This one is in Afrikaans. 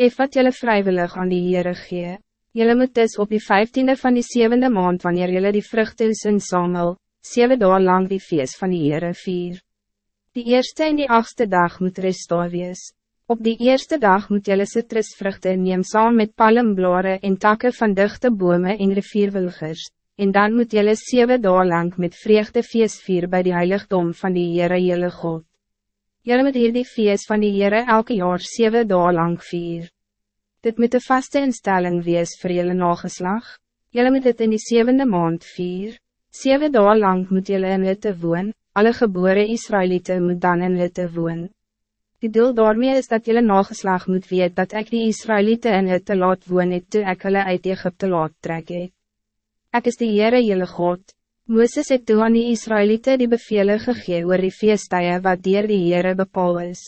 Eef wat jylle vrijwillig aan die Heere gee. Jylle moet dus op die vijftiende van die zevende maand wanneer jylle die vruchten in samel, zeven dagen lang die feest van die Heere vier. Die eerste en die achtste dag moet restore wees. Op die eerste dag moet jylle citrusvruchte neem saam met palmblare en takken van dichte bome en rivierwilgers, en dan moet jylle zeven dagen lang met vreugde feest vier bij die heiligdom van die Heere jylle God. Jylle moet hier die feest van die Heere elke jaar zeven dagen lang vier. Dit moet een vaste instelling wees voor jylle nageslag. Jylle moet dit in die zevende maand vier. Zeven dagen lang moet jylle in hutte woon, alle geboren Israëlieten moet dan in hutte woon. Die doel daarmee is dat jullie nageslag moet weet dat ik die Israëlieten in het te laat woon het toe ek hulle uit Egypte laat trek het. Ek is die Heere jylle God. Mooses het toe aan die Israëlieten die bevelen gegee oor die feestuie wat dier die Heere bepaal is.